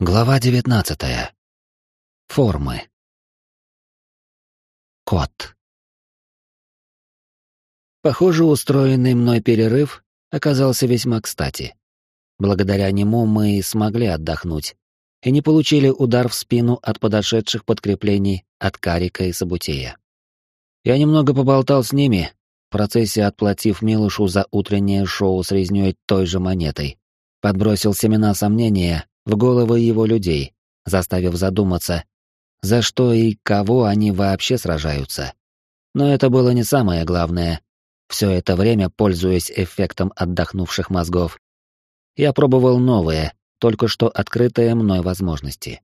Глава 19. Формы. Кот. Похоже, устроенный мной перерыв оказался весьма кстати. Благодаря нему мы смогли отдохнуть и не получили удар в спину от подошедших подкреплений от Карика и Сабутея. Я немного поболтал с ними, в процессе отплатив Милушу за утреннее шоу с резнёй той же монетой. Подбросил семена сомнения в головы его людей, заставив задуматься, за что и кого они вообще сражаются. Но это было не самое главное. Все это время, пользуясь эффектом отдохнувших мозгов, я пробовал новые, только что открытые мной возможности.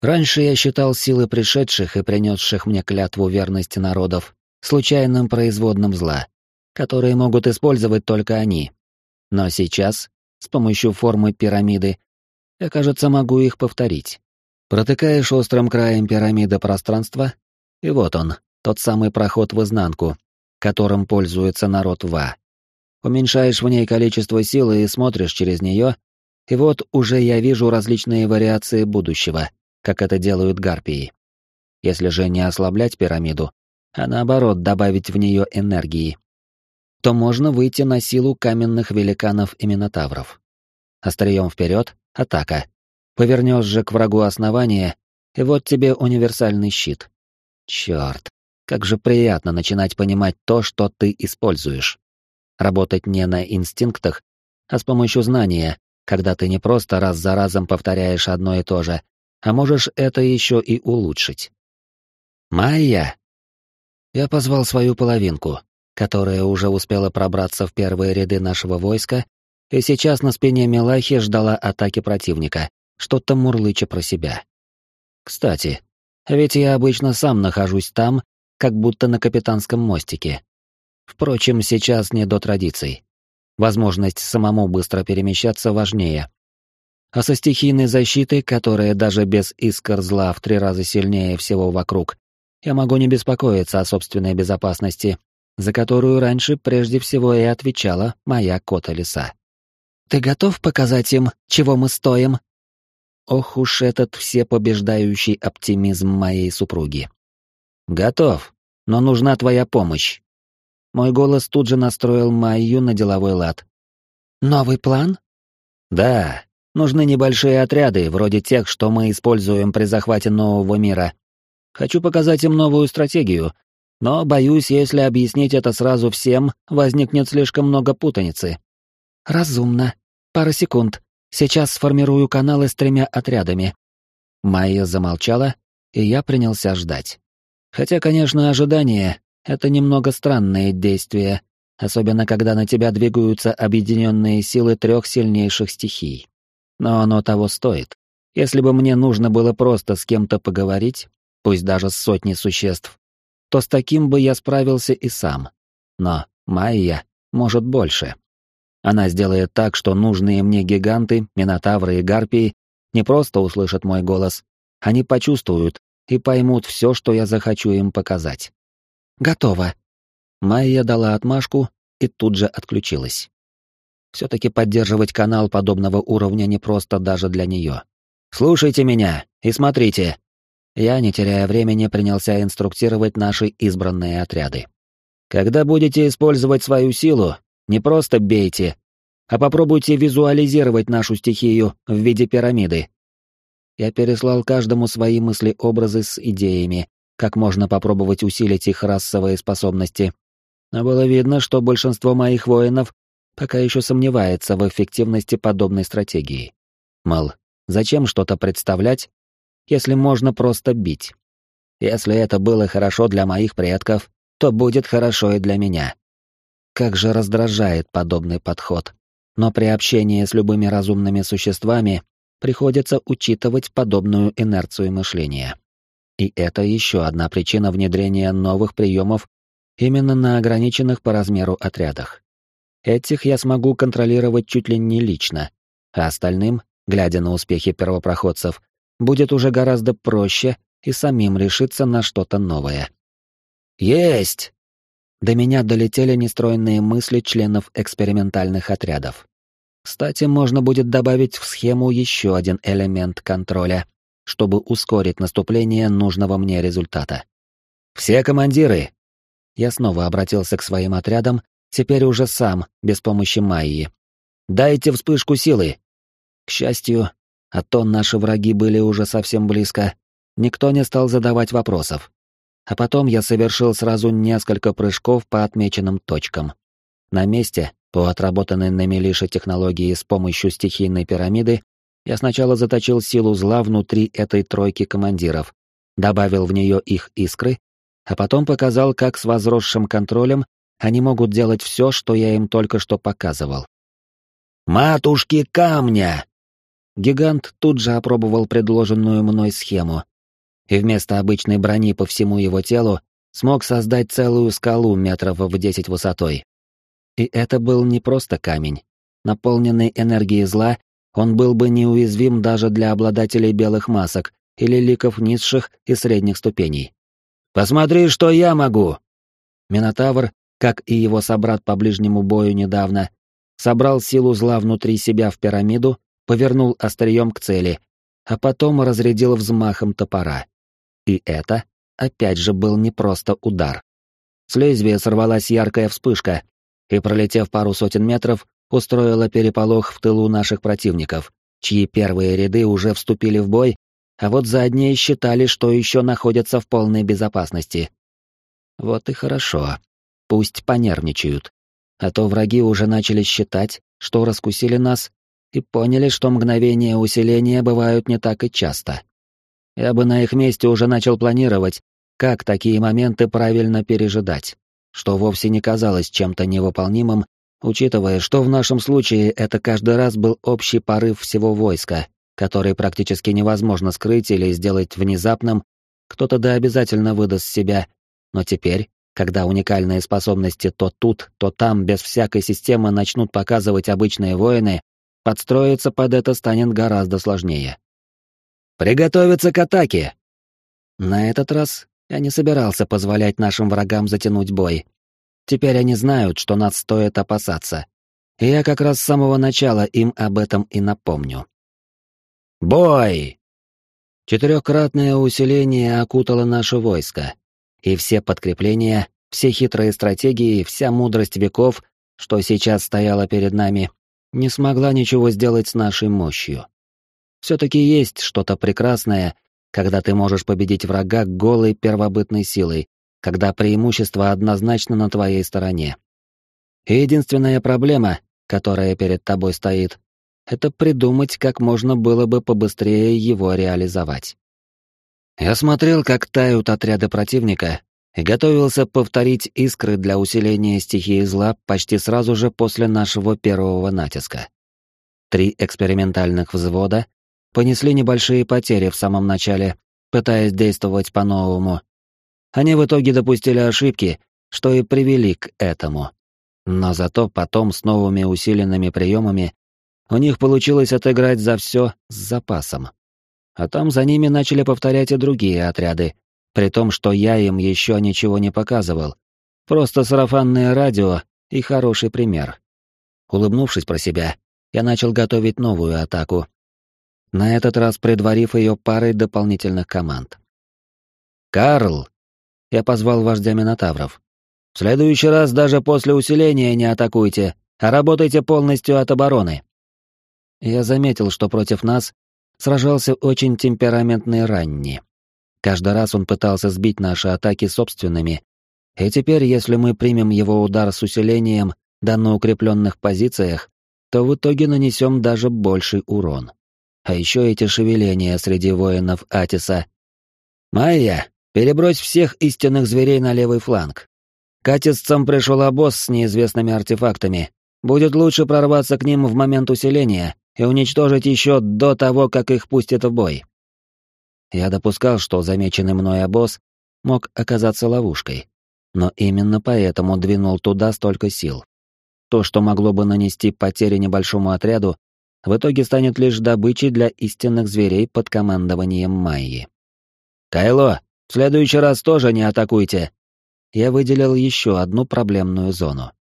Раньше я считал силы пришедших и принесших мне клятву верности народов случайным производным зла, которые могут использовать только они. Но сейчас, с помощью формы пирамиды, я, кажется, могу их повторить. Протыкаешь острым краем пирамиды пространства, и вот он, тот самый проход в изнанку, которым пользуется народ Ва. Уменьшаешь в ней количество силы и смотришь через нее, и вот уже я вижу различные вариации будущего, как это делают гарпии. Если же не ослаблять пирамиду, а наоборот добавить в нее энергии, то можно выйти на силу каменных великанов и минотавров. Острием вперед, Атака. Повернешь же к врагу основание, и вот тебе универсальный щит. Черт, как же приятно начинать понимать то, что ты используешь. Работать не на инстинктах, а с помощью знания, когда ты не просто раз за разом повторяешь одно и то же, а можешь это еще и улучшить. Майя! Я позвал свою половинку, которая уже успела пробраться в первые ряды нашего войска и сейчас на спине Мелахи ждала атаки противника, что-то мурлыча про себя. Кстати, ведь я обычно сам нахожусь там, как будто на капитанском мостике. Впрочем, сейчас не до традиций. Возможность самому быстро перемещаться важнее. А со стихийной защитой, которая даже без искр зла в три раза сильнее всего вокруг, я могу не беспокоиться о собственной безопасности, за которую раньше прежде всего и отвечала моя кота-лиса. Ты готов показать им, чего мы стоим? Ох уж этот всепобеждающий оптимизм моей супруги. Готов, но нужна твоя помощь. Мой голос тут же настроил Майю на деловой лад. Новый план? Да, нужны небольшие отряды, вроде тех, что мы используем при захвате нового мира. Хочу показать им новую стратегию, но боюсь, если объяснить это сразу всем, возникнет слишком много путаницы. Разумно. Пара секунд. Сейчас сформирую каналы с тремя отрядами. Майя замолчала, и я принялся ждать. Хотя, конечно, ожидание — это немного странное действие, особенно когда на тебя двигаются объединенные силы трех сильнейших стихий. Но оно того стоит. Если бы мне нужно было просто с кем-то поговорить, пусть даже с сотней существ, то с таким бы я справился и сам. Но Майя может больше. Она сделает так, что нужные мне гиганты, минотавры и гарпии не просто услышат мой голос, они почувствуют и поймут все, что я захочу им показать. Готово. Майя дала отмашку и тут же отключилась. Все-таки поддерживать канал подобного уровня не просто даже для нее. Слушайте меня и смотрите. Я, не теряя времени, принялся инструктировать наши избранные отряды. Когда будете использовать свою силу, не просто бейте, а попробуйте визуализировать нашу стихию в виде пирамиды. Я переслал каждому свои мысли-образы с идеями, как можно попробовать усилить их расовые способности. Но было видно, что большинство моих воинов пока еще сомневается в эффективности подобной стратегии. Мол, зачем что-то представлять, если можно просто бить? Если это было хорошо для моих предков, то будет хорошо и для меня. Как же раздражает подобный подход. Но при общении с любыми разумными существами приходится учитывать подобную инерцию мышления. И это еще одна причина внедрения новых приемов именно на ограниченных по размеру отрядах. Этих я смогу контролировать чуть ли не лично, а остальным, глядя на успехи первопроходцев, будет уже гораздо проще и самим решиться на что-то новое. «Есть!» До меня долетели нестроенные мысли членов экспериментальных отрядов. Кстати, можно будет добавить в схему еще один элемент контроля, чтобы ускорить наступление нужного мне результата. «Все командиры!» Я снова обратился к своим отрядам, теперь уже сам, без помощи Майи. «Дайте вспышку силы!» К счастью, а то наши враги были уже совсем близко, никто не стал задавать вопросов. А потом я совершил сразу несколько прыжков по отмеченным точкам. На месте, по отработанной на Мелише технологии с помощью стихийной пирамиды, я сначала заточил силу зла внутри этой тройки командиров, добавил в нее их искры, а потом показал, как с возросшим контролем они могут делать все, что я им только что показывал. «Матушки камня!» Гигант тут же опробовал предложенную мной схему, и вместо обычной брони по всему его телу смог создать целую скалу метров в десять высотой. И это был не просто камень. Наполненный энергией зла, он был бы неуязвим даже для обладателей белых масок или ликов низших и средних ступеней. «Посмотри, что я могу!» Минотавр, как и его собрат по ближнему бою недавно, собрал силу зла внутри себя в пирамиду, повернул острием к цели, а потом разрядил взмахом топора. И это, опять же, был не просто удар. С лезвия сорвалась яркая вспышка, и, пролетев пару сотен метров, устроила переполох в тылу наших противников, чьи первые ряды уже вступили в бой, а вот задние считали, что еще находятся в полной безопасности. Вот и хорошо. Пусть понервничают. А то враги уже начали считать, что раскусили нас, и поняли, что мгновения усиления бывают не так и часто. Я бы на их месте уже начал планировать, как такие моменты правильно пережидать что вовсе не казалось чем-то невыполнимым, учитывая, что в нашем случае это каждый раз был общий порыв всего войска, который практически невозможно скрыть или сделать внезапным, кто-то да обязательно выдаст себя, но теперь, когда уникальные способности то тут, то там без всякой системы начнут показывать обычные воины, подстроиться под это станет гораздо сложнее. «Приготовиться к атаке!» На этот раз я не собирался позволять нашим врагам затянуть бой. Теперь они знают, что нас стоит опасаться. И я как раз с самого начала им об этом и напомню. Бой! Четырехкратное усиление окутало наше войско. И все подкрепления, все хитрые стратегии, вся мудрость веков, что сейчас стояла перед нами, не смогла ничего сделать с нашей мощью. Все-таки есть что-то прекрасное когда ты можешь победить врага голой первобытной силой, когда преимущество однозначно на твоей стороне. И единственная проблема, которая перед тобой стоит, это придумать, как можно было бы побыстрее его реализовать. Я смотрел, как тают отряды противника, и готовился повторить искры для усиления стихии зла почти сразу же после нашего первого натиска. Три экспериментальных взвода понесли небольшие потери в самом начале, пытаясь действовать по-новому. Они в итоге допустили ошибки, что и привели к этому. Но зато потом с новыми усиленными приемами у них получилось отыграть за все с запасом. А там за ними начали повторять и другие отряды, при том, что я им еще ничего не показывал. Просто сарафанное радио и хороший пример. Улыбнувшись про себя, я начал готовить новую атаку, на этот раз предварив ее парой дополнительных команд. «Карл!» — я позвал вождя Минотавров. «В следующий раз даже после усиления не атакуйте, а работайте полностью от обороны». Я заметил, что против нас сражался очень темпераментный Ранни. Каждый раз он пытался сбить наши атаки собственными, и теперь, если мы примем его удар с усилением, да на укрепленных позициях, то в итоге нанесем даже больший урон. А еще эти шевеления среди воинов Атиса. «Майя, перебрось всех истинных зверей на левый фланг. К Атисцам пришел обоз с неизвестными артефактами. Будет лучше прорваться к ним в момент усиления и уничтожить еще до того, как их пустят в бой». Я допускал, что замеченный мной обоз мог оказаться ловушкой, но именно поэтому двинул туда столько сил. То, что могло бы нанести потери небольшому отряду, в итоге станет лишь добычей для истинных зверей под командованием Майи. «Кайло, в следующий раз тоже не атакуйте!» Я выделил еще одну проблемную зону.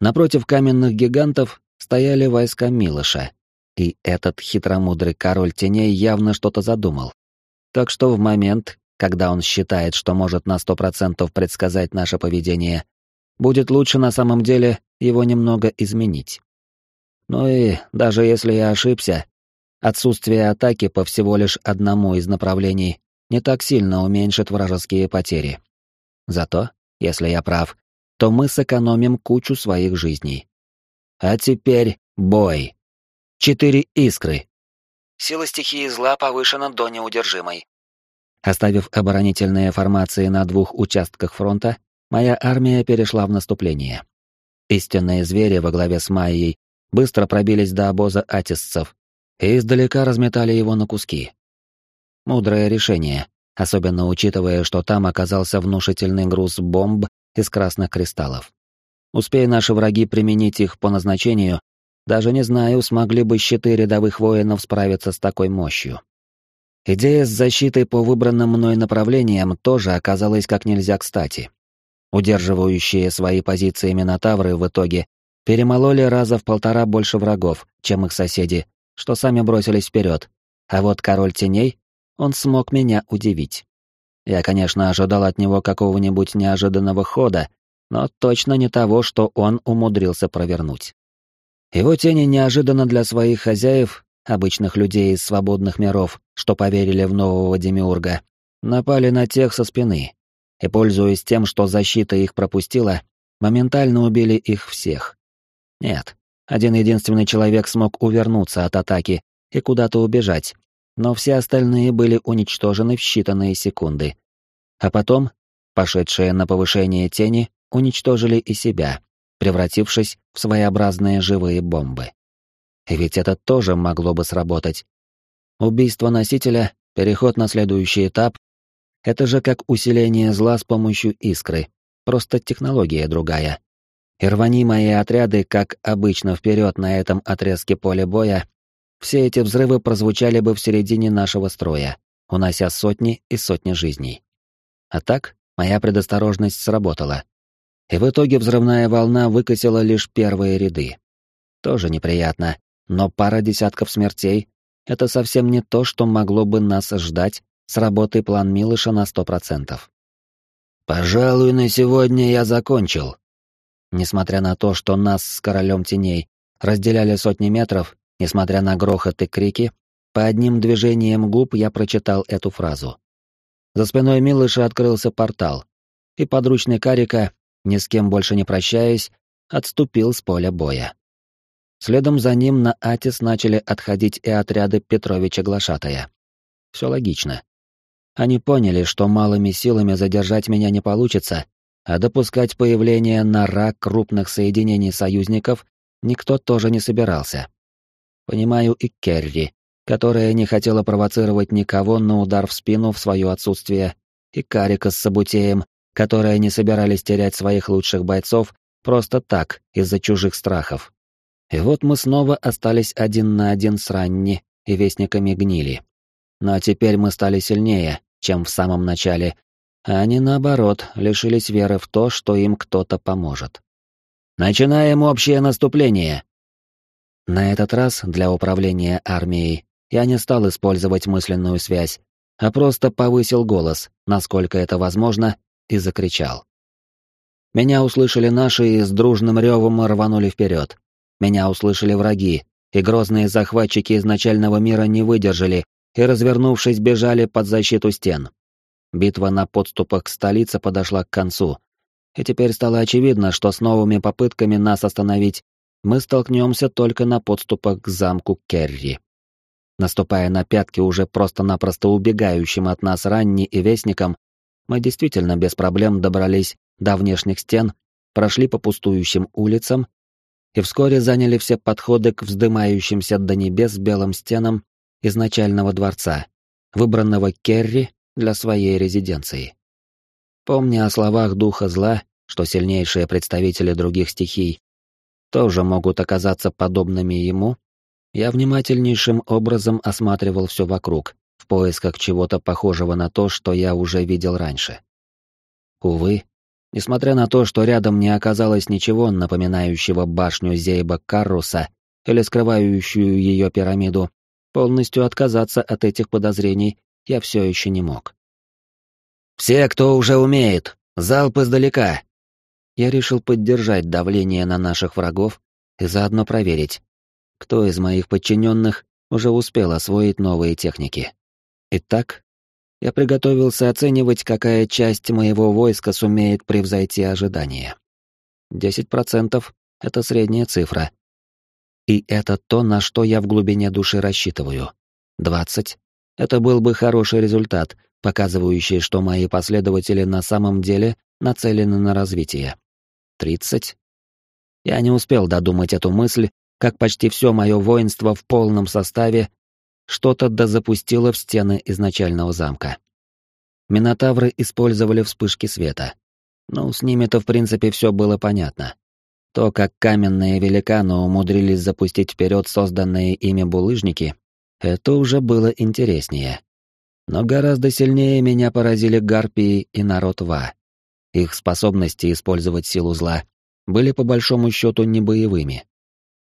Напротив каменных гигантов стояли войска Милоша, и этот хитромудрый король теней явно что-то задумал. Так что в момент, когда он считает, что может на сто процентов предсказать наше поведение, будет лучше на самом деле его немного изменить. Ну и даже если я ошибся, отсутствие атаки по всего лишь одному из направлений не так сильно уменьшит вражеские потери. Зато, если я прав, то мы сэкономим кучу своих жизней. А теперь бой. Четыре искры. Сила стихии зла повышена до неудержимой. Оставив оборонительные формации на двух участках фронта, моя армия перешла в наступление. Истинные звери во главе с Майей быстро пробились до обоза атисцев и издалека разметали его на куски. Мудрое решение, особенно учитывая, что там оказался внушительный груз бомб из красных кристаллов. Успея наши враги применить их по назначению, даже не знаю, смогли бы щиты рядовых воинов справиться с такой мощью. Идея с защитой по выбранным мной направлениям тоже оказалась как нельзя кстати. Удерживающие свои позиции Минотавры в итоге перемололи раза в полтора больше врагов, чем их соседи, что сами бросились вперед. А вот король теней, он смог меня удивить. Я, конечно, ожидал от него какого-нибудь неожиданного хода, но точно не того, что он умудрился провернуть. Его тени неожиданно для своих хозяев обычных людей из свободных миров, что поверили в нового демиурга, напали на тех со спины, и, пользуясь тем, что защита их пропустила, моментально убили их всех. Нет, один единственный человек смог увернуться от атаки и куда-то убежать, но все остальные были уничтожены в считанные секунды. А потом, пошедшие на повышение тени, уничтожили и себя, превратившись в своеобразные живые бомбы. Ведь это тоже могло бы сработать. Убийство носителя, переход на следующий этап — это же как усиление зла с помощью искры, просто технология другая. И рвани мои отряды, как обычно, вперед на этом отрезке поля боя, все эти взрывы прозвучали бы в середине нашего строя, унося сотни и сотни жизней. А так, моя предосторожность сработала. И в итоге взрывная волна выкосила лишь первые ряды. Тоже неприятно, но пара десятков смертей — это совсем не то, что могло бы нас ждать с работой план Милыша на сто процентов. «Пожалуй, на сегодня я закончил». Несмотря на то, что нас с Королем Теней разделяли сотни метров, несмотря на грохот и крики, по одним движениям губ я прочитал эту фразу. За спиной Милыша открылся портал, и подручный Карика, ни с кем больше не прощаясь, отступил с поля боя. Следом за ним на Атис начали отходить и отряды Петровича Глашатая. Все логично. Они поняли, что малыми силами задержать меня не получится, а допускать появление на рак крупных соединений союзников никто тоже не собирался. Понимаю и Керри, которая не хотела провоцировать никого на удар в спину в свое отсутствие, и Карика с Сабутеем, которые не собирались терять своих лучших бойцов просто так, из-за чужих страхов. И вот мы снова остались один на один с Ранни и Вестниками Гнили. Но теперь мы стали сильнее, чем в самом начале, а они, наоборот, лишились веры в то, что им кто-то поможет. «Начинаем общее наступление!» На этот раз для управления армией я не стал использовать мысленную связь, а просто повысил голос, насколько это возможно, и закричал. Меня услышали наши и с дружным ревом рванули вперед. Меня услышали враги, и грозные захватчики изначального мира не выдержали и, развернувшись, бежали под защиту стен. Битва на подступах к столице подошла к концу, и теперь стало очевидно, что с новыми попытками нас остановить мы столкнемся только на подступах к замку Керри. Наступая на пятки уже просто-напросто убегающим от нас ранни и вестникам, мы действительно без проблем добрались до внешних стен, прошли по пустующим улицам и вскоре заняли все подходы к вздымающимся до небес белым стенам изначального дворца, выбранного Керри для своей резиденции. Помня о словах духа зла, что сильнейшие представители других стихий тоже могут оказаться подобными ему, я внимательнейшим образом осматривал все вокруг, в поисках чего-то похожего на то, что я уже видел раньше. Увы, Несмотря на то, что рядом не оказалось ничего напоминающего башню Зейба Карруса или скрывающую ее пирамиду, полностью отказаться от этих подозрений я все еще не мог. «Все, кто уже умеет, залп издалека!» Я решил поддержать давление на наших врагов и заодно проверить, кто из моих подчиненных уже успел освоить новые техники. Итак, я приготовился оценивать, какая часть моего войска сумеет превзойти ожидания. 10% — это средняя цифра. И это то, на что я в глубине души рассчитываю. 20 — это был бы хороший результат, показывающий, что мои последователи на самом деле нацелены на развитие. 30 Я не успел додумать эту мысль, как почти все мое воинство в полном составе что-то дозапустило в стены изначального замка. Минотавры использовали вспышки света. Ну, с ними-то в принципе все было понятно. То, как каменные великаны умудрились запустить вперед созданные ими булыжники, это уже было интереснее. Но гораздо сильнее меня поразили гарпии и народ Ва. Их способности использовать силу зла были по большому счету не боевыми.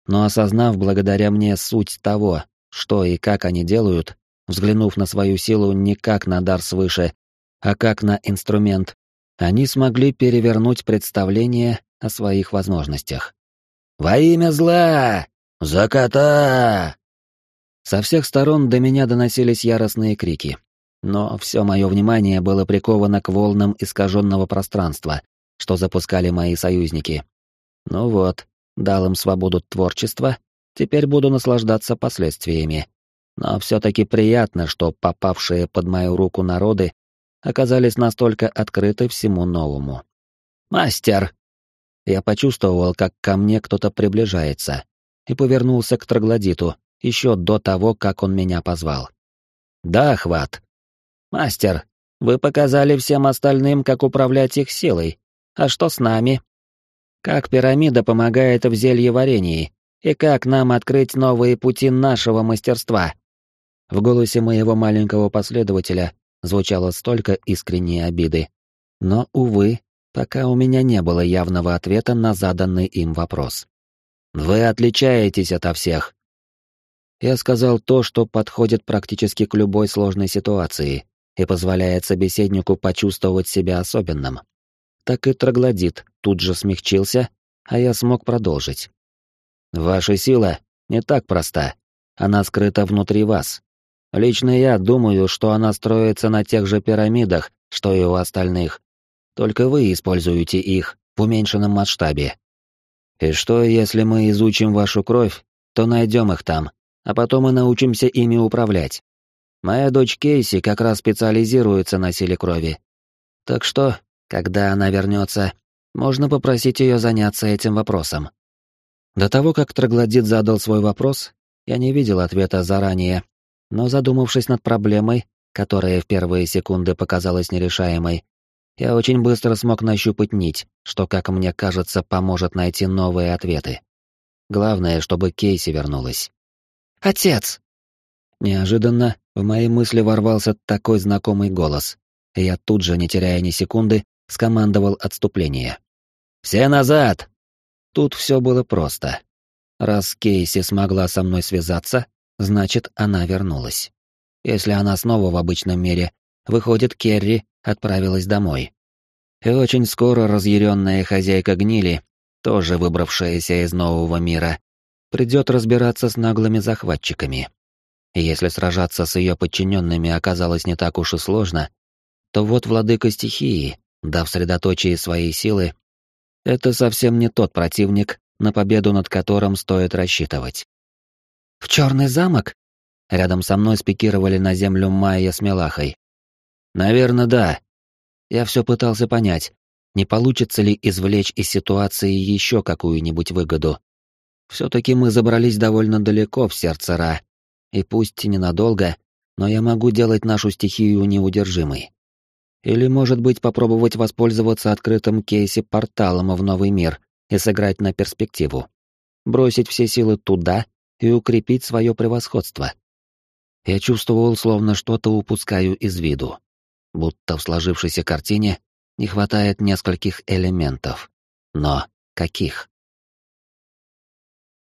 Но осознав благодаря мне суть того, что и как они делают, взглянув на свою силу не как на дар свыше, а как на инструмент, они смогли перевернуть представление о своих возможностях. «Во имя зла! За кота!» Со всех сторон до меня доносились яростные крики, но все мое внимание было приковано к волнам искаженного пространства, что запускали мои союзники. Ну вот, дал им свободу творчества Теперь буду наслаждаться последствиями. Но все-таки приятно, что попавшие под мою руку народы оказались настолько открыты всему новому. «Мастер!» Я почувствовал, как ко мне кто-то приближается, и повернулся к троглодиту еще до того, как он меня позвал. «Да, хват!» «Мастер, вы показали всем остальным, как управлять их силой. А что с нами?» «Как пирамида помогает в зелье варенье, и как нам открыть новые пути нашего мастерства? В голосе моего маленького последователя звучало столько искренней обиды. Но, увы, пока у меня не было явного ответа на заданный им вопрос. «Вы отличаетесь ото всех». Я сказал то, что подходит практически к любой сложной ситуации и позволяет собеседнику почувствовать себя особенным. Так и троглодит тут же смягчился, а я смог продолжить. Ваша сила не так проста. Она скрыта внутри вас. Лично я думаю, что она строится на тех же пирамидах, что и у остальных. Только вы используете их в уменьшенном масштабе. И что, если мы изучим вашу кровь, то найдем их там, а потом и научимся ими управлять. Моя дочь Кейси как раз специализируется на силе крови. Так что, когда она вернется, можно попросить ее заняться этим вопросом. До того, как Троглодит задал свой вопрос, я не видел ответа заранее, но задумавшись над проблемой, которая в первые секунды показалась нерешаемой, я очень быстро смог нащупать нить, что, как мне кажется, поможет найти новые ответы. Главное, чтобы Кейси вернулась. «Отец!» Неожиданно в мои мысли ворвался такой знакомый голос, и я тут же, не теряя ни секунды, скомандовал отступление. «Все назад! Тут все было просто. Раз Кейси смогла со мной связаться, значит, она вернулась. Если она снова в обычном мире, выходит, Керри отправилась домой. И очень скоро разъяренная хозяйка гнили, тоже выбравшаяся из нового мира, придет разбираться с наглыми захватчиками. И если сражаться с ее подчиненными оказалось не так уж и сложно, то вот владыка стихии, дав средоточие своей силы, это совсем не тот противник, на победу над которым стоит рассчитывать. «В черный замок?» Рядом со мной спикировали на землю Майя с Мелахой. «Наверное, да. Я все пытался понять, не получится ли извлечь из ситуации еще какую-нибудь выгоду. Все-таки мы забрались довольно далеко в сердце Ра, и пусть ненадолго, но я могу делать нашу стихию неудержимой. Или, может быть, попробовать воспользоваться открытым кейси-порталом в новый мир и сыграть на перспективу. Бросить все силы туда и укрепить свое превосходство. Я чувствовал, словно что-то упускаю из виду. Будто в сложившейся картине не хватает нескольких элементов. Но каких?